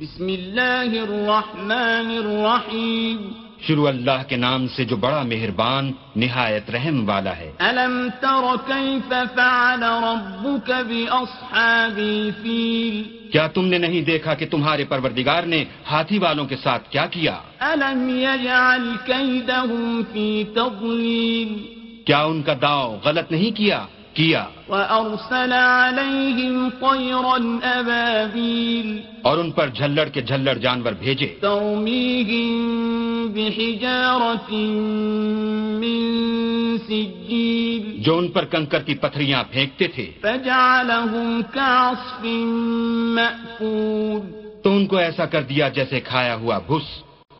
بسم اللہ الرحمن الرحیم۔ شروع اللہ کے نام سے جو بڑا مہربان نہایت رحم والا ہے۔ الم تر کیف فعل ربک باصحاب الفیل کیا تم نے نہیں دیکھا کہ تمہارے پروردگار نے ہاتھی والوں کے ساتھ کیا کیا؟ الم يجعل كيدهم في تضليل کیا ان کا داؤ غلط نہیں کیا؟ کیا۔ وارسل عليهم طيرا ابابيل اور ان پر جھلڑ کے جھلڑ جانور بھیجے۔ ترميهم بحجارة من سجيل۔ جو ان پر کنکر کی پتھریاں پھینکتے تھے۔ فجعلهم كعصف مأكول۔ تو ان کو ایسا کر دیا جیسے کھایا ہوا بھس۔